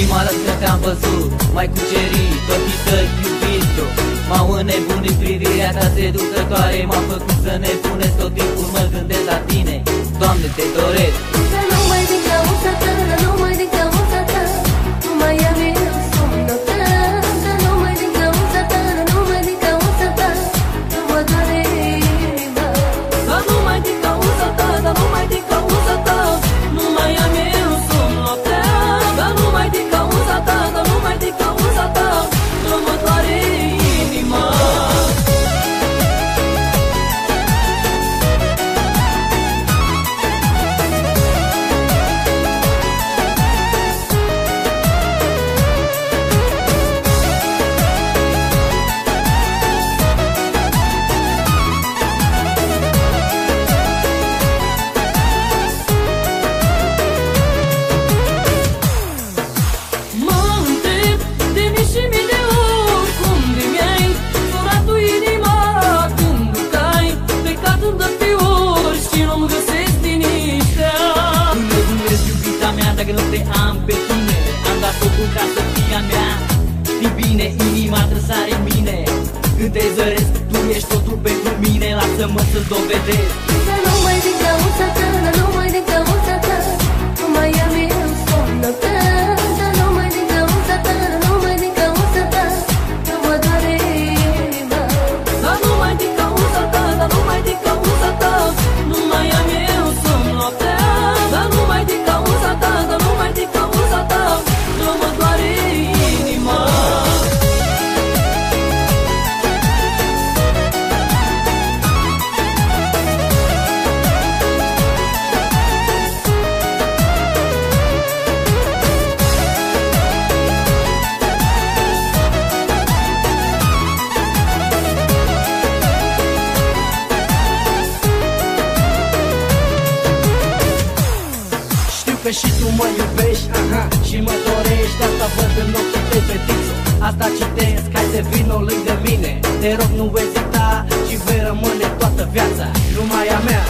Prima dată când te-am văzut, mai cucerit Ochii tăi iubito M-au înnebunit privirea ta seducătoare M-a făcut să ne puneți tot timpul mă gândesc la tine. Doamne, te doresc! Am pe tine Am dat focul ca să fii a mea. Știi bine, inima trăsare în mine. Când te zăresc, tu ești totul pentru mine Lasă-mă să dovedesc. Să nu mai din cauza ta, nu mai din cauza ta Nu mai am eu somnul tău că și tu mă iubești aha, Și mă dorești. Asta văd în ochii tăi, fetiță Asta citesc, hai să vină lângă mine. Te rog nu ezita Și vei rămâne toată viața. Numai a mea